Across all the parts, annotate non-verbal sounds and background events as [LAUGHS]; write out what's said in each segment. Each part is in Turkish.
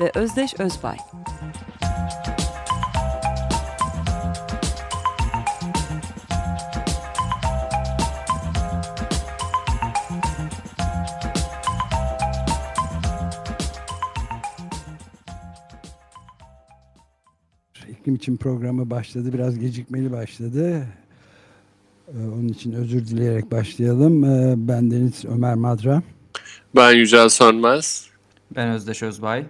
ve Özdeş Özbay. İklim için programı başladı. Biraz gecikmeli başladı. Ee, Onun için özür dileyerek başlayalım. Ee, Ben Deniz Ömer Madra. Ben Yücel Sönmez. Ben Özdeş Özbay.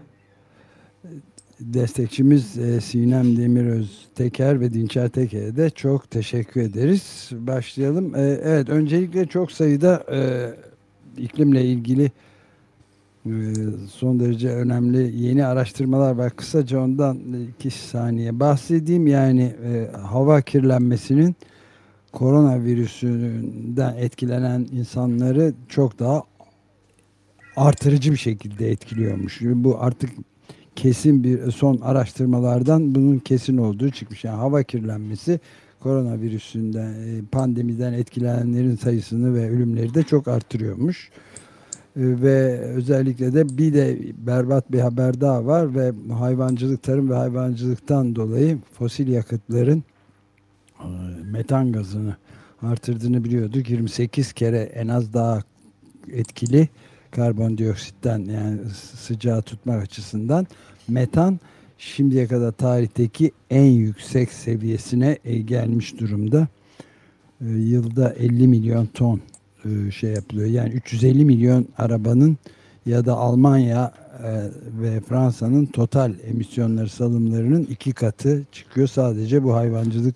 Destekçimiz e, Sinem Demiröz Teker ve Dinçer Teker'e de çok teşekkür ederiz. Başlayalım. Ee, Evet öncelikle çok sayıda e, iklimle ilgili e, son derece önemli yeni araştırmalar var. Kısaca ondan iki saniye bahsedeyim. Yani e, hava kirlenmesinin koronavirüsünden etkilenen insanları çok daha artırıcı bir şekilde etkiliyormuş. Bu artık kesin bir son araştırmalardan bunun kesin olduğu çıkmış. Yani hava kirlenmesi koronavirüsünden, e, pandemiden etkilenenlerin sayısını ve ölümleri de çok artırıyormuş. E, Ve özellikle de bir de berbat bir haber daha var ve hayvancılık, tarım ve hayvancılıktan dolayı fosil yakıtların e, metan gazını artırdığını biliyorduk. 28 kere en az daha etkili karbondioksitten yani sıcağı tutmak açısından metan şimdiye kadar tarihteki en yüksek seviyesine e, gelmiş durumda. E, Yılda 50 milyon ton e, şey yapılıyor. Yani 350 milyon arabanın ya da Almanya ve Fransa'nın total emisyonları salımlarının iki katı çıkıyor sadece bu hayvancılık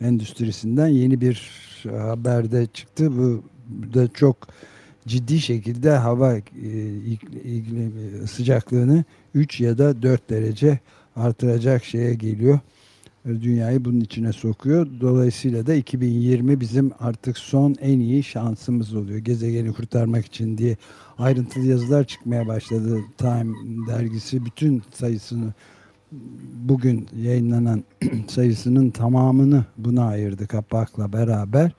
endüstrisinden yeni bir haberde çıktı. Bu da çok ciddi şekilde hava e, ik- iklim e, sıcaklığını 3 ya da 4 derece artıracak şeye geliyor. E, Dünyayı bunun içine sokuyor. Dolayısıyla da 2020 bizim artık son en iyi şansımız oluyor. Gezegeni kurtarmak için diye ayrıntılı yazılar çıkmaya başladı. Time dergisi bütün sayısını bugün yayınlanan [CLEARS THROAT] sayısının tamamını buna ayırdı kapakla beraber.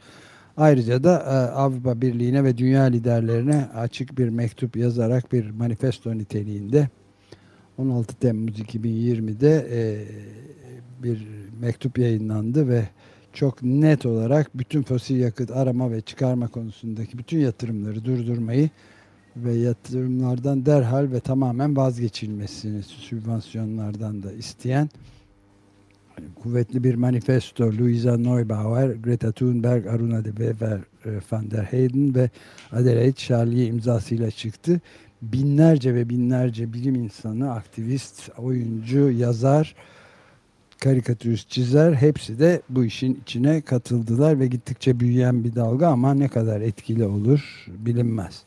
Ayrıca da e, Avrupa Birliği'ne ve dünya liderlerine açık bir mektup yazarak bir manifesto niteliğinde 16 Temmuz 2020'de e, bir mektup yayınlandı ve çok net olarak bütün fosil yakıt arama ve çıkarma konusundaki bütün yatırımları durdurmayı ve yatırımlardan derhal ve tamamen vazgeçilmesini sübvansiyonlardan da isteyen kuvvetli bir manifesto Luisa Neubauer, Greta Thunberg, Aruna de Wever, e, van der Heyden ve Adelaide Charlier imzasıyla çıktı. Binlerce ve binlerce bilim insanı, aktivist, oyuncu, yazar, karikatürist, çizer hepsi de bu işin içine katıldılar ve gittikçe büyüyen bir dalga ama ne kadar etkili olur bilinmez.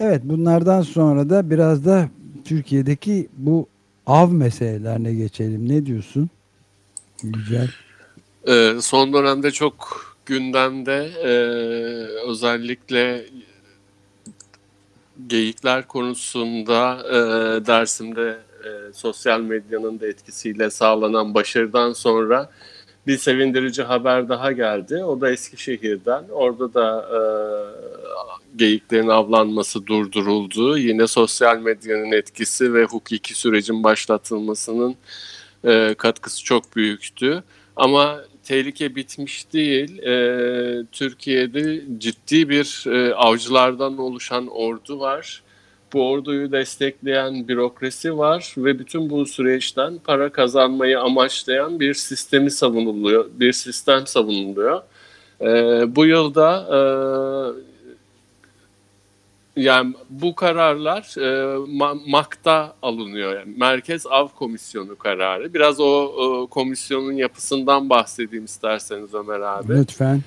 Evet bunlardan sonra da biraz da Türkiye'deki bu av meselelerine geçelim. Ne diyorsun? Güzel. Ee, son dönemde çok gündemde e, özellikle geyikler konusunda e, Dersim'de e, sosyal medyanın da etkisiyle sağlanan başarıdan sonra bir sevindirici haber daha geldi. O da Eskişehir'den. Orada da e, geyiklerin avlanması durduruldu. Yine sosyal medyanın etkisi ve hukuki sürecin başlatılmasının e, katkısı çok büyüktü. Ama tehlike bitmiş değil. E, Türkiye'de ciddi bir e, avcılardan oluşan ordu var. Bu orduyu destekleyen bürokrasi var ve bütün bu süreçten para kazanmayı amaçlayan bir sistemi savunuluyor, bir sistem savunuluyor. E, bu yılda e, yani bu kararlar e, Ma- MAK'ta alınıyor. Yani Merkez Av Komisyonu kararı. Biraz o e, komisyonun yapısından bahsedeyim isterseniz Ömer abi. Lütfen.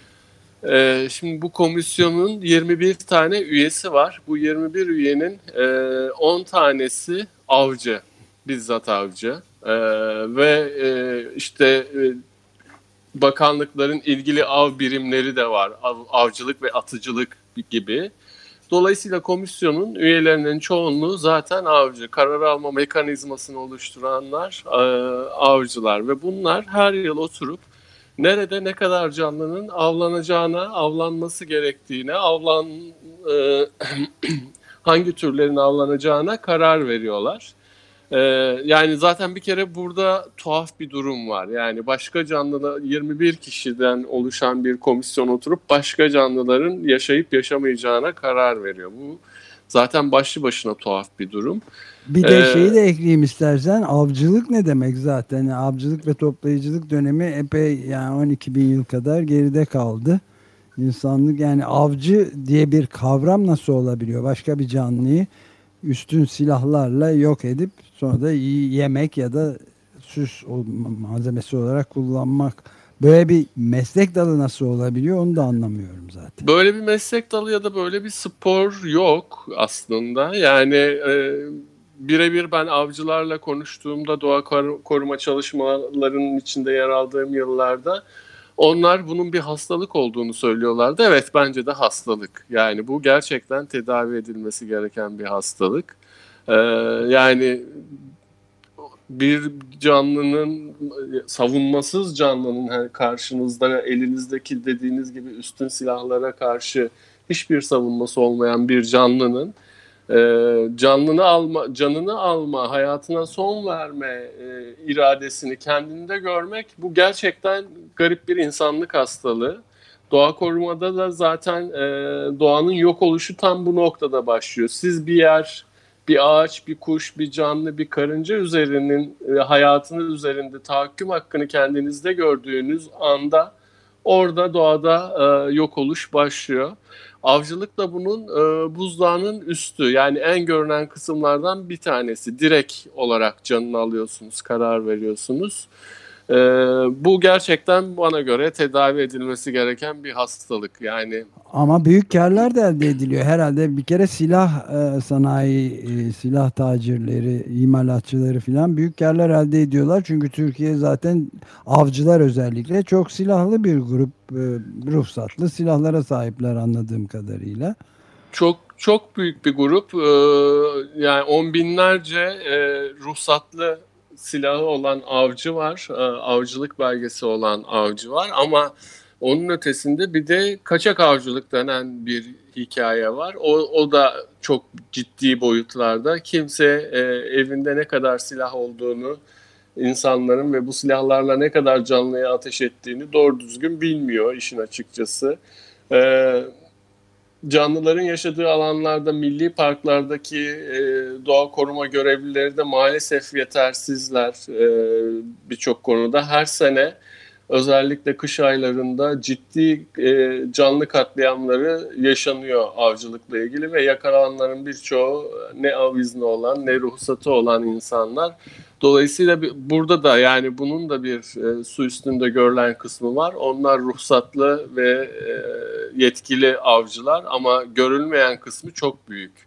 E, şimdi bu komisyonun 21 tane üyesi var. Bu 21 üyenin e, 10 tanesi avcı. bizzat avcı e, ve e, işte e, bakanlıkların ilgili av birimleri de var. Av, avcılık ve atıcılık gibi. Dolayısıyla komisyonun üyelerinin çoğunluğu zaten avcı. Karar alma mekanizmasını oluşturanlar e, avcılar ve bunlar her yıl oturup nerede ne kadar canlının avlanacağına, avlanması gerektiğine, avlan e, [CLEARS THROAT] hangi türlerin avlanacağına karar veriyorlar. Ee, yani zaten bir kere burada tuhaf bir durum var. Yani başka canlılar 21 kişiden oluşan bir komisyon oturup başka canlıların yaşayıp yaşamayacağına karar veriyor. Bu zaten başlı başına tuhaf bir durum. Bir de ee, şeyi de ekleyeyim istersen avcılık ne demek zaten avcılık ve toplayıcılık dönemi epey yani 12 bin yıl kadar geride kaldı. İnsanlık yani avcı diye bir kavram nasıl olabiliyor? Başka bir canlıyı üstün silahlarla yok edip sonra da yemek ya da süs malzemesi olarak kullanmak. Böyle bir meslek dalı nasıl olabiliyor onu da anlamıyorum zaten. Böyle bir meslek dalı ya da böyle bir spor yok aslında. Yani e, birebir ben avcılarla konuştuğumda doğa koruma çalışmalarının içinde yer aldığım yıllarda onlar bunun bir hastalık olduğunu söylüyorlardı. Evet bence de hastalık. Yani bu gerçekten tedavi edilmesi gereken bir hastalık. Ee, yani bir canlının savunmasız canlının karşınızda elinizdeki dediğiniz gibi üstün silahlara karşı hiçbir savunması olmayan bir canlının e, canını alma, canını alma, hayatına son verme e, iradesini kendinde görmek bu gerçekten garip bir insanlık hastalığı. Doğa korumada da zaten e, doğanın yok oluşu tam bu noktada başlıyor. Siz bir yer, bir ağaç, bir kuş, bir canlı, bir karınca üzerinin e, hayatının üzerinde tahakküm hakkını kendinizde gördüğünüz anda orada doğada e, yok oluş başlıyor. Avcılık da bunun e, buzdağının üstü yani en görünen kısımlardan bir tanesi. Direkt olarak canını alıyorsunuz, karar veriyorsunuz. E, bu gerçekten bana göre tedavi edilmesi gereken bir hastalık. Yani ama büyük karlar da elde ediliyor herhalde. Bir kere silah e, sanayi, e, silah tacirleri, imalatçıları falan büyük karlar elde ediyorlar. Çünkü Türkiye zaten avcılar özellikle çok silahlı bir grup, e, ruhsatlı silahlara sahipler anladığım kadarıyla. Çok çok büyük bir grup. E, yani on binlerce e, ruhsatlı silahı olan avcı var, e, avcılık belgesi olan avcı var ama onun ötesinde bir de kaçak avcılık denen bir hikaye var. O, o da çok ciddi boyutlarda. Kimse e, evinde ne kadar silah olduğunu, insanların ve bu silahlarla ne kadar canlıya ateş ettiğini doğru düzgün bilmiyor işin açıkçası. E, canlıların yaşadığı alanlarda, milli parklardaki e, doğa koruma görevlileri de maalesef yetersizler e, birçok konuda. Her sene özellikle kış aylarında ciddi e, canlı katliamları yaşanıyor avcılıkla ilgili ve yakalananların birçoğu ne av izni olan ne ruhsatı olan insanlar. Dolayısıyla burada da yani bunun da bir e, su üstünde görülen kısmı var. Onlar ruhsatlı ve e, yetkili avcılar ama görülmeyen kısmı çok büyük.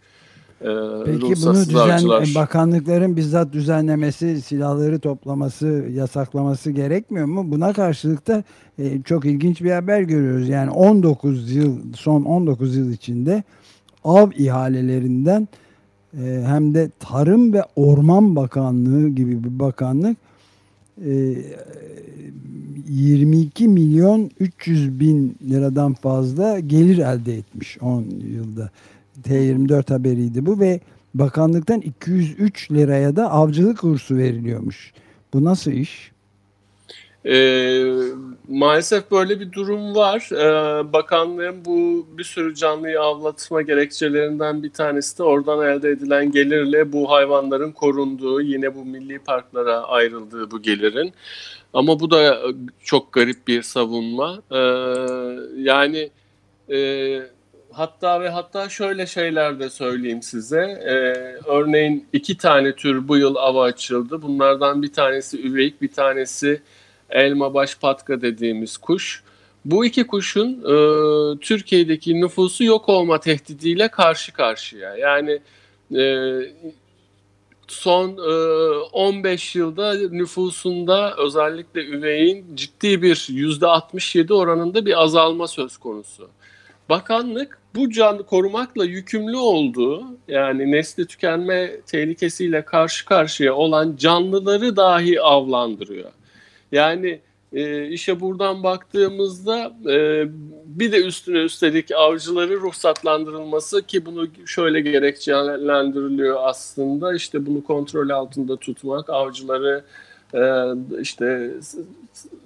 Ee, Peki bunu düzen, bakanlıkların bizzat düzenlemesi, silahları toplaması, yasaklaması gerekmiyor mu? Buna karşılık da e, çok ilginç bir haber görüyoruz. Yani 19 yıl, son 19 yıl içinde av ihalelerinden e, hem de Tarım ve Orman Bakanlığı gibi bir bakanlık e, 22 milyon 300 bin liradan fazla gelir elde etmiş 10 yılda. T24 haberiydi bu ve bakanlıktan 203 liraya da avcılık kursu veriliyormuş. Bu nasıl iş? E, maalesef böyle bir durum var. E, bakanlığın bu bir sürü canlıyı avlatma gerekçelerinden bir tanesi de oradan elde edilen gelirle bu hayvanların korunduğu, yine bu milli parklara ayrıldığı bu gelirin. Ama bu da çok garip bir savunma. E, yani e, hatta ve hatta şöyle şeyler de söyleyeyim size. Ee, örneğin iki tane tür bu yıl ava açıldı. Bunlardan bir tanesi üveyik, bir tanesi elma baş patka dediğimiz kuş. Bu iki kuşun e, Türkiye'deki nüfusu yok olma tehdidiyle karşı karşıya. Yani e, son e, 15 yılda nüfusunda özellikle üveyin ciddi bir %67 oranında bir azalma söz konusu. Bakanlık bu canlı korumakla yükümlü olduğu yani nesli tükenme tehlikesiyle karşı karşıya olan canlıları dahi avlandırıyor. Yani e, işe buradan baktığımızda e, bir de üstüne üstelik avcıları ruhsatlandırılması ki bunu şöyle gerekçelendiriliyor aslında işte bunu kontrol altında tutmak, avcıları işte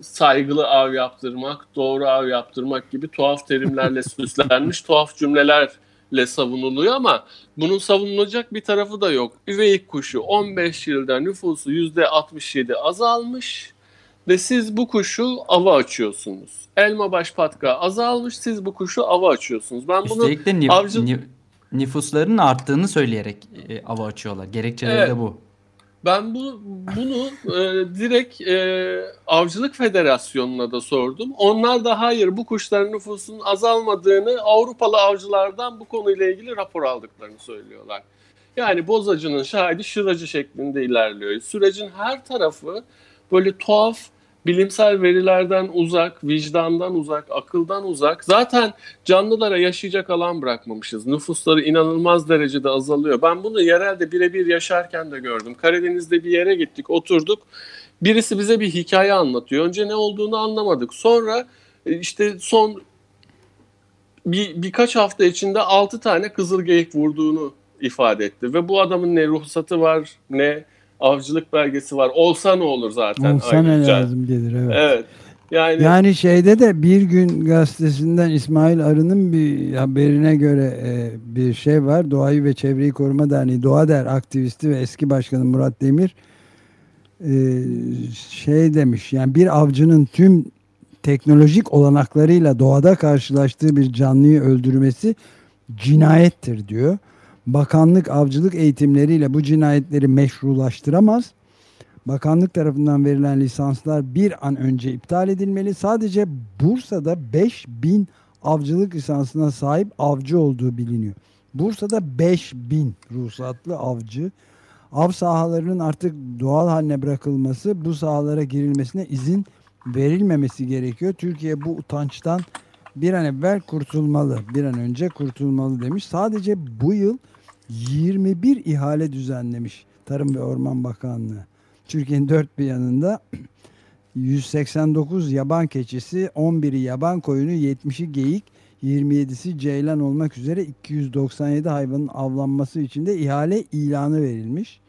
saygılı av yaptırmak, doğru av yaptırmak gibi tuhaf terimlerle [LAUGHS] süslenmiş tuhaf cümlelerle savunuluyor ama bunun savunulacak bir tarafı da yok. Üveyik kuşu 15 yılda nüfusu %67 azalmış ve siz bu kuşu ava açıyorsunuz. Elma baş patka azalmış siz bu kuşu ava açıyorsunuz. Ben bunu Üstelik de avcı... nüfusların arttığını söyleyerek e, ava açıyorlar. Gerekçeleri evet. de bu. Ben bu bunu e, direkt e, Avcılık Federasyonu'na da sordum. Onlar da hayır bu kuşların nüfusunun azalmadığını Avrupalı avcılardan bu konuyla ilgili rapor aldıklarını söylüyorlar. Yani bozacının şahidi şıracı şeklinde ilerliyor. Sürecin her tarafı böyle tuhaf bilimsel verilerden uzak, vicdandan uzak, akıldan uzak. Zaten canlılara yaşayacak alan bırakmamışız. Nüfusları inanılmaz derecede azalıyor. Ben bunu yerelde birebir yaşarken de gördüm. Karadeniz'de bir yere gittik, oturduk. Birisi bize bir hikaye anlatıyor. Önce ne olduğunu anlamadık. Sonra e, işte son bir, birkaç hafta içinde 6 tane kızıl geyik vurduğunu ifade etti. Ve bu adamın ne ruhsatı var ne avcılık belgesi var. Olsa ne olur zaten. Olsa ayrıca. ne lazım gelir evet. Evet. Yani, yani şeyde de bir gün gazetesinden İsmail Arı'nın bir haberine göre e, bir şey var. Doğayı ve Çevreyi Koruma Derneği Doğa Der aktivisti ve eski başkanı Murat Demir e, şey demiş yani bir avcının tüm teknolojik olanaklarıyla doğada karşılaştığı bir canlıyı öldürmesi cinayettir diyor. Bakanlık avcılık eğitimleriyle bu cinayetleri meşrulaştıramaz. Bakanlık tarafından verilen lisanslar bir an önce iptal edilmeli. Sadece Bursa'da 5000 avcılık lisansına sahip avcı olduğu biliniyor. Bursa'da 5000 ruhsatlı avcı. Av sahalarının artık doğal haline bırakılması, bu sahalara girilmesine izin verilmemesi gerekiyor. Türkiye bu utançtan bir an evvel kurtulmalı, bir an önce kurtulmalı demiş. Sadece bu yıl 21 ihale düzenlemiş Tarım ve Orman Bakanlığı. Türkiye'nin dört bir yanında [CLEARS THROAT] 189 yaban keçisi, 11'i yaban koyunu, 70'i geyik, 27'si ceylan olmak üzere 297 hayvanın avlanması için de ihale ilanı verilmiş.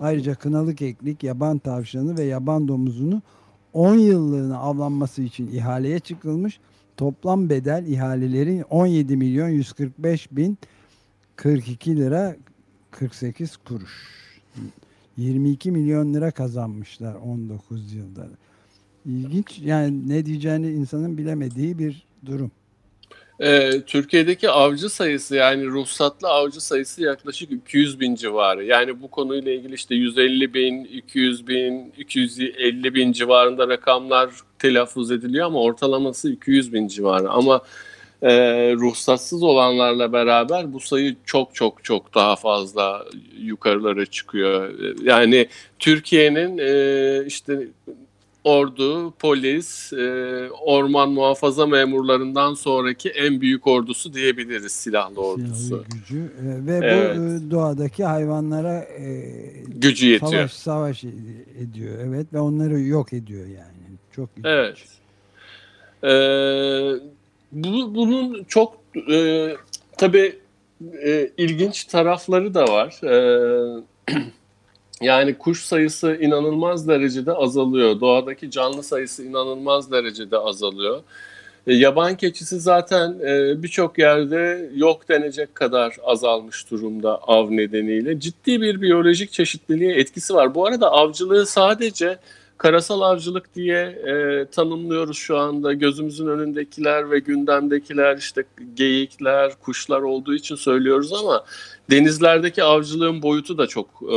Ayrıca kınalı keklik, yaban tavşanı ve yaban domuzunu 10 yıllığına avlanması için ihaleye çıkılmış. Toplam bedel ihalelerin 17 milyon 145 bin 42 lira 48 kuruş. 22 milyon lira kazanmışlar 19 yılda. İlginç yani ne diyeceğini insanın bilemediği bir durum. Ee, Türkiye'deki avcı sayısı yani ruhsatlı avcı sayısı yaklaşık 200 bin civarı. Yani bu konuyla ilgili işte 150 bin, 200 bin, 250 bin civarında rakamlar telaffuz ediliyor ama ortalaması 200 bin civarı. Ama e, ruhsatsız olanlarla beraber bu sayı çok çok çok daha fazla yukarılara çıkıyor. Yani Türkiye'nin e, işte ordu, polis, e, orman muhafaza memurlarından sonraki en büyük ordusu diyebiliriz silahlı ordusu. Silahlı gücü e, ve evet. bu e, doğadaki hayvanlara e, gücü yetiyor. Savaş, savaş ediyor evet ve onları yok ediyor yani. Çok ilginç. Evet. Ee, bu, bunun çok e, tabii e, ilginç tarafları da var. E, [CLEARS THROAT] yani kuş sayısı inanılmaz derecede azalıyor. Doğadaki canlı sayısı inanılmaz derecede azalıyor. E, yaban keçisi zaten e, birçok yerde yok denecek kadar azalmış durumda av nedeniyle. Ciddi bir biyolojik çeşitliliğe etkisi var. Bu arada avcılığı sadece karasal avcılık diye e, tanımlıyoruz şu anda. Gözümüzün önündekiler ve gündemdekiler işte geyikler, kuşlar olduğu için söylüyoruz ama denizlerdeki avcılığın boyutu da çok e,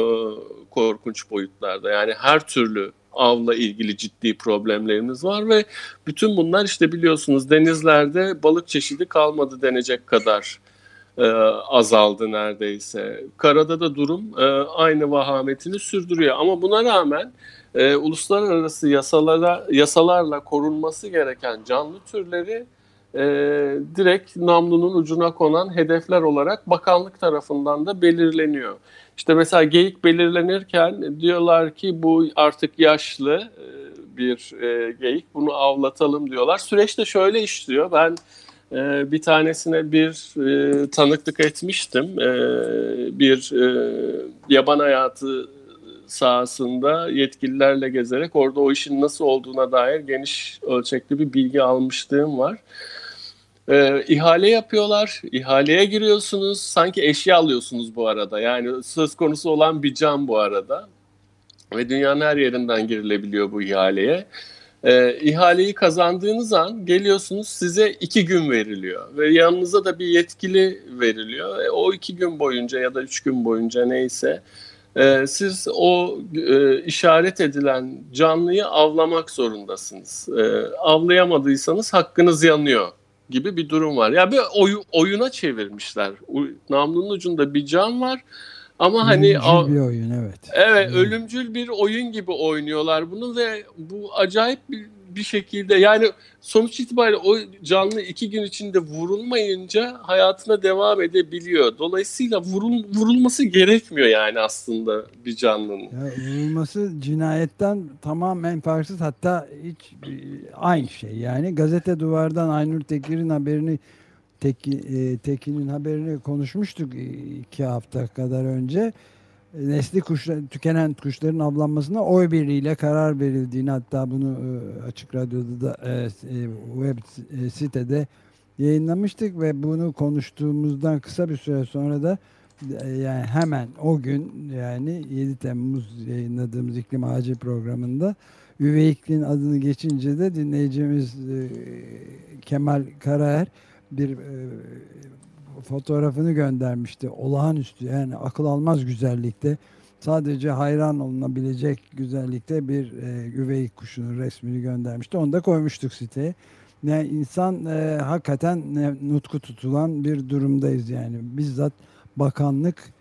korkunç boyutlarda. Yani her türlü avla ilgili ciddi problemlerimiz var ve bütün bunlar işte biliyorsunuz denizlerde balık çeşidi kalmadı denecek kadar e, azaldı neredeyse. Karada da durum e, aynı vahametini sürdürüyor. Ama buna rağmen e, uluslararası yasalara yasalarla korunması gereken canlı türleri e, direkt namlunun ucuna konan hedefler olarak bakanlık tarafından da belirleniyor. İşte mesela geyik belirlenirken diyorlar ki bu artık yaşlı e, bir e, geyik bunu avlatalım diyorlar. Süreç de şöyle işliyor. Ben e, bir tanesine bir e, tanıklık etmiştim. Bir e, yaban hayatı sahasında yetkililerle gezerek orada o işin nasıl olduğuna dair geniş ölçekli bir bilgi almışlığım var. E, ihale yapıyorlar, ihaleye giriyorsunuz, sanki eşya alıyorsunuz bu arada. Yani söz konusu olan bir can bu arada. Ve dünyanın her yerinden girilebiliyor bu ihaleye. E, ihaleyi kazandığınız an geliyorsunuz size iki gün veriliyor ve yanınıza da bir yetkili veriliyor. E, o iki gün boyunca ya da üç gün boyunca neyse e, siz o e, işaret edilen canlıyı avlamak zorundasınız. E, avlayamadıysanız hakkınız yanıyor gibi bir durum var. Ya yani bir oy, oyuna çevirmişler. Namlunun ucunda bir can var ama hani ölümcül bir oyun evet. Evet, evet, ölümcül bir oyun gibi oynuyorlar bunu ve bu acayip bir, bir şekilde yani sonuç itibariyle o canlı iki gün içinde vurulmayınca hayatına devam edebiliyor. Dolayısıyla vurul, vurulması gerekmiyor yani aslında bir canlının. Ya, vurulması cinayetten tamamen farksız hatta hiç aynı şey yani gazete duvardan Aynur Tekir'in haberini e, Tekin'in haberini konuşmuştuk iki hafta kadar önce. Nesli kuşlar, tükenen kuşların avlanmasına oy birliğiyle karar verildiğini hatta bunu e, Açık Radyo'da da e, web sitede yayınlamıştık ve bunu konuştuğumuzdan kısa bir süre sonra da yani hemen o gün yani 7 Temmuz yayınladığımız iklim ağacı programında Üveyikli'nin adını geçince de dinleyicimiz Kemal Karaer bir e, fotoğrafını göndermişti. Olağanüstü yani akıl almaz güzellikte sadece hayran olunabilecek güzellikte bir e, güvey kuşunun resmini göndermişti. Onu da koymuştuk siteye. Yani insan e, hakikaten e, nutku tutulan bir durumdayız yani. Bizzat bakanlık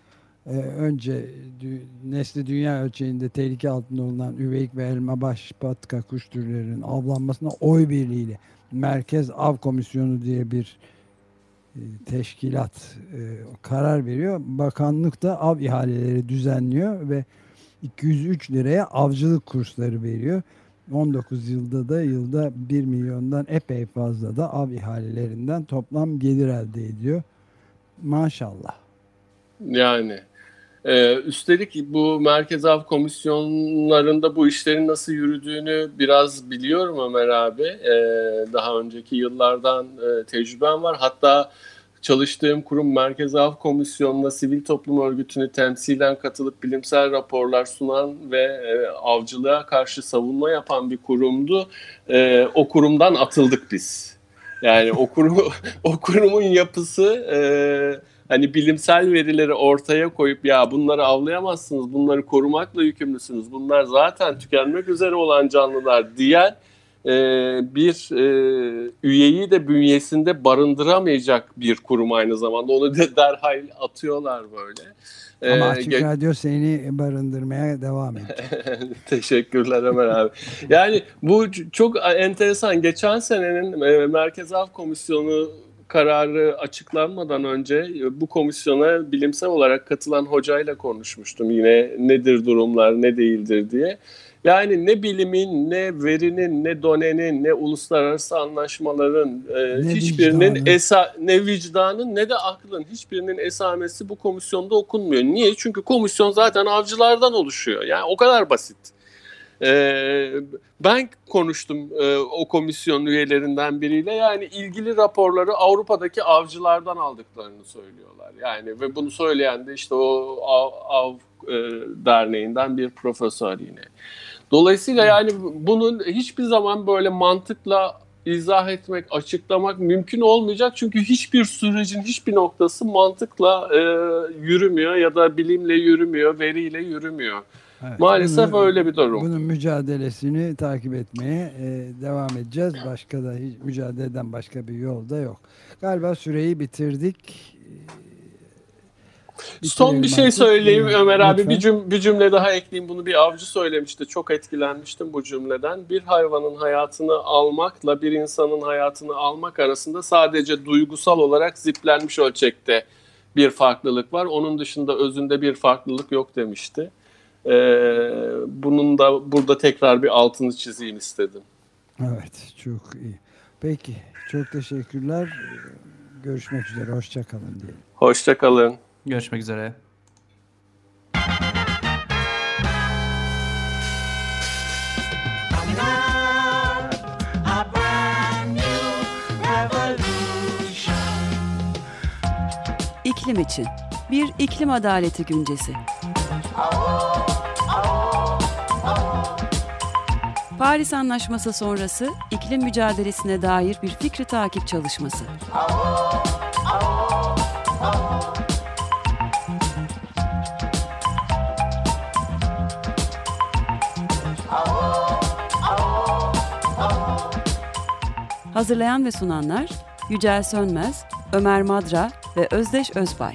e, önce dü, nesli dünya ölçeğinde tehlike altında bulunan üveyik ve elma baş patka kuş türlerinin avlanmasına oy birliğiyle Merkez Av Komisyonu diye bir teşkilat e, karar veriyor. Bakanlık da av ihaleleri düzenliyor ve 203 liraya avcılık kursları veriyor. 19 yılda da yılda 1 milyondan epey fazla da av ihalelerinden toplam gelir elde ediyor. Maşallah. Yani ee, üstelik bu Merkez Av Komisyonlarında bu işlerin nasıl yürüdüğünü biraz biliyorum Ömer abi. Ee, daha önceki yıllardan e, tecrübem var. Hatta çalıştığım kurum Merkez Av Komisyonu'na sivil toplum örgütünü temsilen katılıp bilimsel raporlar sunan ve e, avcılığa karşı savunma yapan bir kurumdu. E, o kurumdan atıldık biz. Yani o, kurum, [LAUGHS] o kurumun yapısı... E, hani bilimsel verileri ortaya koyup ya bunları avlayamazsınız, bunları korumakla yükümlüsünüz, bunlar zaten tükenmek üzere olan canlılar diyen e, bir e, üyeyi de bünyesinde barındıramayacak bir kurum aynı zamanda. Onu da derhal atıyorlar böyle. Ama Açık ee, Radyo seni barındırmaya devam edecek. [LAUGHS] Teşekkürler Ömer abi. Yani bu çok enteresan. Geçen senenin e, Merkez Av Komisyonu kararı açıklanmadan önce e, bu komisyona bilimsel olarak katılan hocayla konuşmuştum yine nedir durumlar ne değildir diye. Yani ne bilimin, ne verinin, ne donenin, ne uluslararası anlaşmaların e, ne hiçbirinin vicdanı. esa ne vicdanın ne de aklın hiçbirinin esamesi bu komisyonda okunmuyor. Niye? Çünkü komisyon zaten avcılardan oluşuyor. Yani o kadar basit. Ee, ben konuştum e, o komisyon üyelerinden biriyle. Yani ilgili raporları Avrupa'daki avcılardan aldıklarını söylüyorlar. Yani ve bunu söyleyen de işte o av, av e, derneğinden bir profesör yine. Dolayısıyla yani bunun hiçbir zaman böyle mantıkla izah etmek, açıklamak mümkün olmayacak. Çünkü hiçbir sürecin hiçbir noktası mantıkla e, yürümüyor ya da bilimle yürümüyor, veriyle yürümüyor. Evet, Maalesef bunu, öyle bir durum. Bunun mücadelesini takip etmeye e, devam edeceğiz. Başka da hiç mücadeleden başka bir yol da yok. Galiba süreyi bitirdik. Son bir şey söyleyeyim Ömer abi. Bir, cüm bir cümle daha ekleyeyim. Bunu bir avcı söylemişti. Çok etkilenmiştim bu cümleden. Bir hayvanın hayatını almakla bir insanın hayatını almak arasında sadece duygusal olarak ziplenmiş ölçekte bir farklılık var. Onun dışında özünde bir farklılık yok demişti ee, bunun da burada tekrar bir altını çizeyim istedim. Evet çok iyi peki çok teşekkürler görüşmek üzere hoşçakalın diyelim. Hoşçakalın. Görüşmek üzere. İklim için bir iklim adaleti güncesi. Paris Anlaşması sonrası iklim mücadelesine dair bir fikri takip çalışması. Hazırlayan ve sunanlar Yücel Sönmez, Ömer Madra ve Özdeş Özbay.